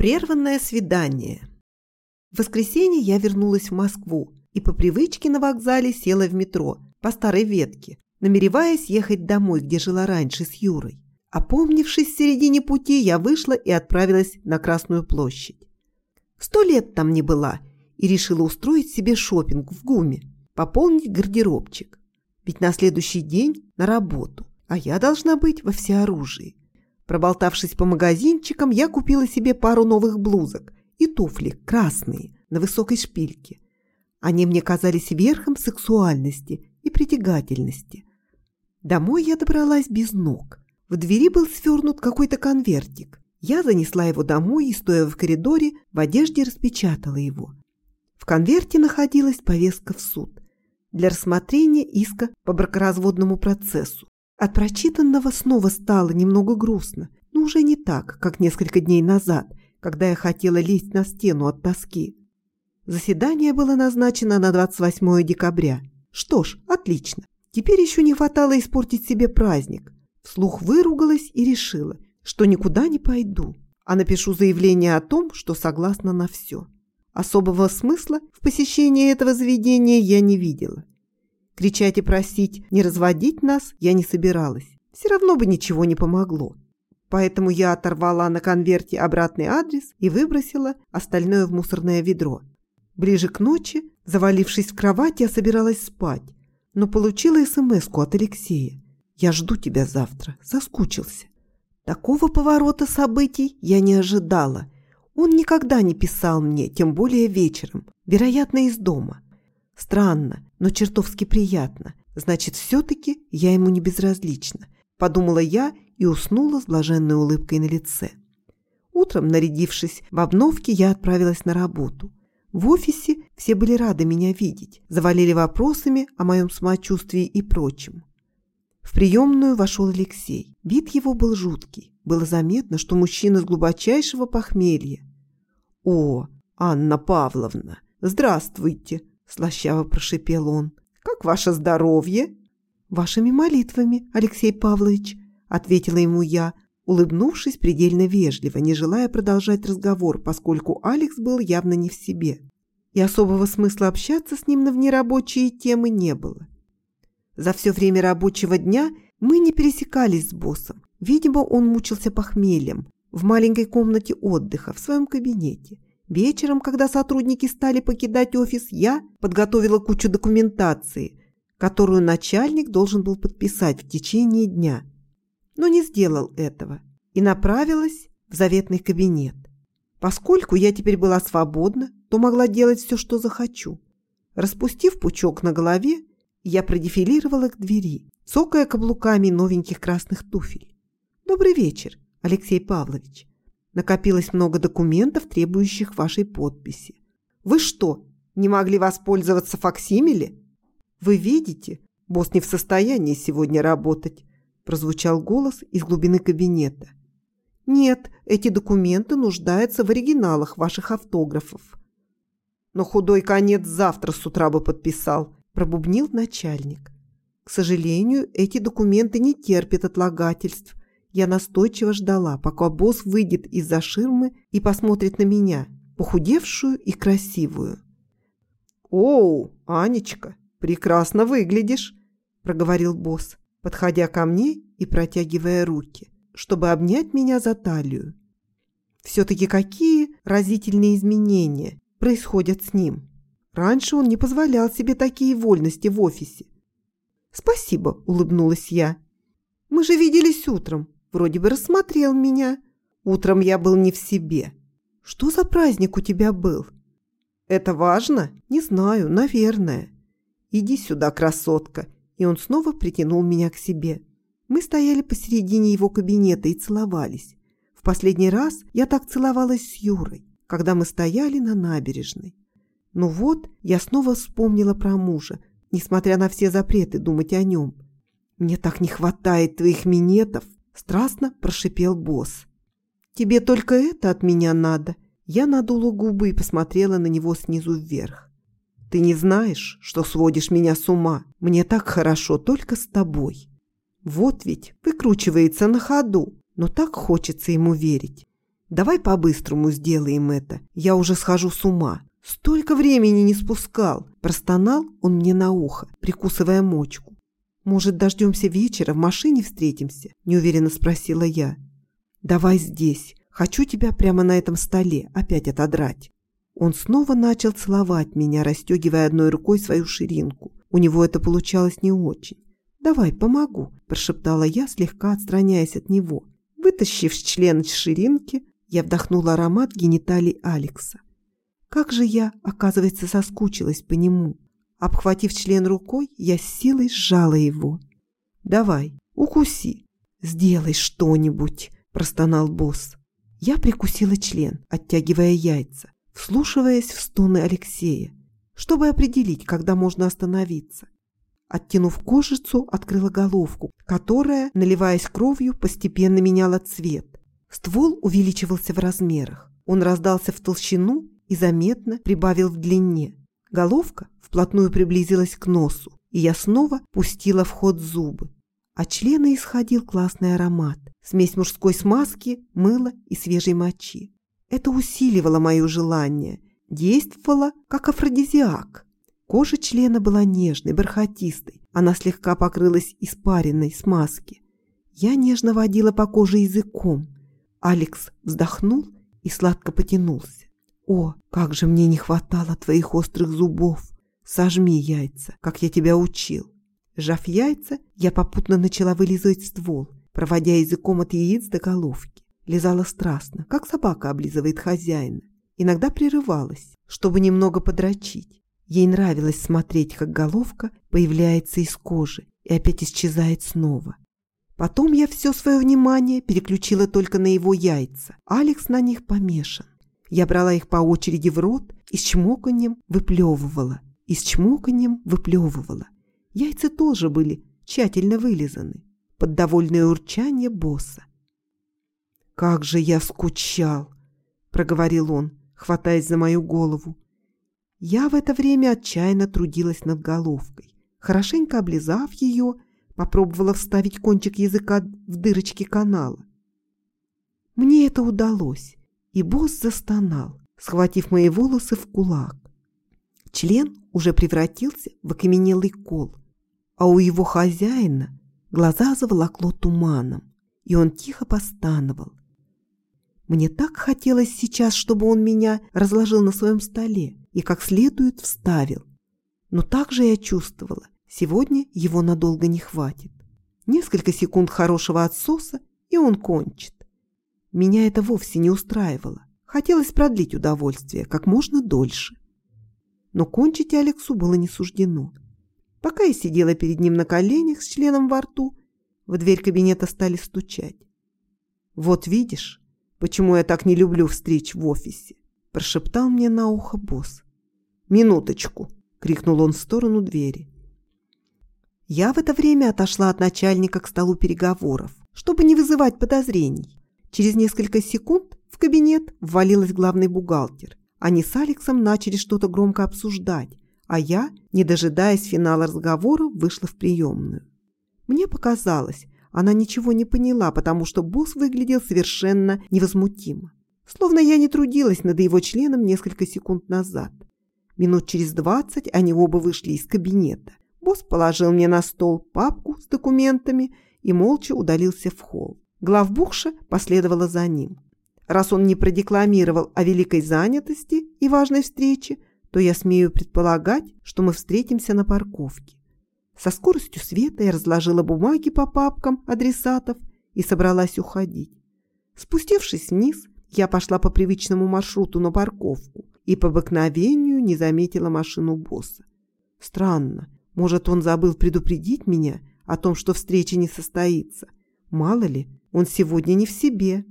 Прерванное свидание. В воскресенье я вернулась в Москву и по привычке на вокзале села в метро по старой ветке, намереваясь ехать домой, где жила раньше с Юрой. Опомнившись в середине пути, я вышла и отправилась на Красную площадь. Сто лет там не была и решила устроить себе шопинг в ГУМе, пополнить гардеробчик. Ведь на следующий день на работу, а я должна быть во всеоружии. Проболтавшись по магазинчикам, я купила себе пару новых блузок и туфли, красные, на высокой шпильке. Они мне казались верхом сексуальности и притягательности. Домой я добралась без ног. В двери был свернут какой-то конвертик. Я занесла его домой и, стоя в коридоре, в одежде распечатала его. В конверте находилась повестка в суд для рассмотрения иска по бракоразводному процессу. От прочитанного снова стало немного грустно, но уже не так, как несколько дней назад, когда я хотела лезть на стену от тоски. Заседание было назначено на 28 декабря. Что ж, отлично. Теперь еще не хватало испортить себе праздник. Вслух выругалась и решила, что никуда не пойду, а напишу заявление о том, что согласна на все. Особого смысла в посещении этого заведения я не видела. Кричать и просить не разводить нас я не собиралась. Все равно бы ничего не помогло. Поэтому я оторвала на конверте обратный адрес и выбросила остальное в мусорное ведро. Ближе к ночи, завалившись в кровать, я собиралась спать, но получила смс от Алексея. «Я жду тебя завтра. Соскучился». Такого поворота событий я не ожидала. Он никогда не писал мне, тем более вечером, вероятно, из дома. Странно, но чертовски приятно. Значит, все-таки я ему не безразлична. Подумала я и уснула с блаженной улыбкой на лице. Утром, нарядившись в обновке, я отправилась на работу. В офисе все были рады меня видеть, завалили вопросами о моем самочувствии и прочем. В приемную вошел Алексей. Вид его был жуткий. Было заметно, что мужчина с глубочайшего похмелья. «О, Анна Павловна, здравствуйте!» Слащаво прошипел он. Как ваше здоровье? Вашими молитвами, Алексей Павлович, ответила ему я, улыбнувшись предельно вежливо, не желая продолжать разговор, поскольку Алекс был явно не в себе. И особого смысла общаться с ним на внерабочие темы не было. За все время рабочего дня мы не пересекались с боссом. Видимо, он мучился похмельем в маленькой комнате отдыха в своем кабинете – Вечером, когда сотрудники стали покидать офис, я подготовила кучу документации, которую начальник должен был подписать в течение дня, но не сделал этого и направилась в заветный кабинет. Поскольку я теперь была свободна, то могла делать все, что захочу. Распустив пучок на голове, я продефилировала к двери, цокая каблуками новеньких красных туфель. «Добрый вечер, Алексей Павлович. Накопилось много документов, требующих вашей подписи. Вы что, не могли воспользоваться факсимили? Вы видите, босс не в состоянии сегодня работать, прозвучал голос из глубины кабинета. Нет, эти документы нуждаются в оригиналах ваших автографов. Но худой конец завтра с утра бы подписал, пробубнил начальник. К сожалению, эти документы не терпят отлагательств. Я настойчиво ждала, пока босс выйдет из-за ширмы и посмотрит на меня, похудевшую и красивую. «Оу, Анечка, прекрасно выглядишь», – проговорил босс, подходя ко мне и протягивая руки, чтобы обнять меня за талию. Все-таки какие разительные изменения происходят с ним. Раньше он не позволял себе такие вольности в офисе. «Спасибо», – улыбнулась я. «Мы же виделись утром. Вроде бы рассмотрел меня. Утром я был не в себе. Что за праздник у тебя был? Это важно? Не знаю, наверное. Иди сюда, красотка. И он снова притянул меня к себе. Мы стояли посередине его кабинета и целовались. В последний раз я так целовалась с Юрой, когда мы стояли на набережной. Ну вот, я снова вспомнила про мужа, несмотря на все запреты думать о нем. Мне так не хватает твоих минетов, Страстно прошипел босс. «Тебе только это от меня надо?» Я надула губы и посмотрела на него снизу вверх. «Ты не знаешь, что сводишь меня с ума? Мне так хорошо только с тобой». Вот ведь выкручивается на ходу, но так хочется ему верить. Давай по-быстрому сделаем это. Я уже схожу с ума. Столько времени не спускал. Простонал он мне на ухо, прикусывая мочку. Может, дождемся вечера, в машине встретимся? Неуверенно спросила я. Давай здесь. Хочу тебя прямо на этом столе опять отодрать. Он снова начал целовать меня, расстегивая одной рукой свою ширинку. У него это получалось не очень. «Давай, помогу», – прошептала я, слегка отстраняясь от него. Вытащив член с ширинки, я вдохнула аромат гениталий Алекса. Как же я, оказывается, соскучилась по нему. Обхватив член рукой, я с силой сжала его. «Давай, укуси». «Сделай что-нибудь», – простонал босс. Я прикусила член, оттягивая яйца, вслушиваясь в стоны Алексея, чтобы определить, когда можно остановиться. Оттянув кожицу, открыла головку, которая, наливаясь кровью, постепенно меняла цвет. Ствол увеличивался в размерах. Он раздался в толщину и заметно прибавил в длине. Головка вплотную приблизилась к носу, и я снова пустила в ход зубы. От члена исходил классный аромат, смесь мужской смазки, мыла и свежей мочи. Это усиливало мое желание, действовало как афродизиак. Кожа члена была нежной, бархатистой. Она слегка покрылась испаренной смазки. Я нежно водила по коже языком. Алекс вздохнул и сладко потянулся. «О, как же мне не хватало твоих острых зубов! Сожми яйца, как я тебя учил!» Сжав яйца, я попутно начала вылизывать ствол, проводя языком от яиц до головки. Лизала страстно, как собака облизывает хозяина. Иногда прерывалась, чтобы немного подрочить. Ей нравилось смотреть, как головка появляется из кожи и опять исчезает снова. Потом я все свое внимание переключила только на его яйца. Алекс на них помешан. Я брала их по очереди в рот и с чмоканьем выплевывала. И с чмоканьем выплевывала. Яйца тоже были тщательно вылизаны. Под довольное урчание босса. «Как же я скучал!» – проговорил он, хватаясь за мою голову. Я в это время отчаянно трудилась над головкой. Хорошенько облизав ее, попробовала вставить кончик языка в дырочки канала. Мне это удалось, и босс застонал, схватив мои волосы в кулак. Член уже превратился в окаменелый кол, а у его хозяина глаза заволокло туманом, и он тихо постановал. Мне так хотелось сейчас, чтобы он меня разложил на своем столе, и как следует вставил. Но также я чувствовала, сегодня его надолго не хватит. Несколько секунд хорошего отсоса, и он кончит. Меня это вовсе не устраивало. Хотелось продлить удовольствие как можно дольше. Но кончить Алексу было не суждено. Пока я сидела перед ним на коленях с членом во рту, в дверь кабинета стали стучать. «Вот видишь, почему я так не люблю встреч в офисе прошептал мне на ухо босс. «Минуточку!» — крикнул он в сторону двери. Я в это время отошла от начальника к столу переговоров, чтобы не вызывать подозрений. Через несколько секунд в кабинет ввалилась главный бухгалтер. Они с Алексом начали что-то громко обсуждать, а я, не дожидаясь финала разговора, вышла в приемную. Мне показалось, она ничего не поняла, потому что босс выглядел совершенно невозмутимо словно я не трудилась над его членом несколько секунд назад. Минут через двадцать они оба вышли из кабинета. Босс положил мне на стол папку с документами и молча удалился в холл. Главбухша последовала за ним. Раз он не продекламировал о великой занятости и важной встрече, то я смею предполагать, что мы встретимся на парковке. Со скоростью света я разложила бумаги по папкам адресатов и собралась уходить. Спустившись вниз, я пошла по привычному маршруту на парковку и по обыкновению не заметила машину босса. Странно, может, он забыл предупредить меня о том, что встреча не состоится. Мало ли, он сегодня не в себе.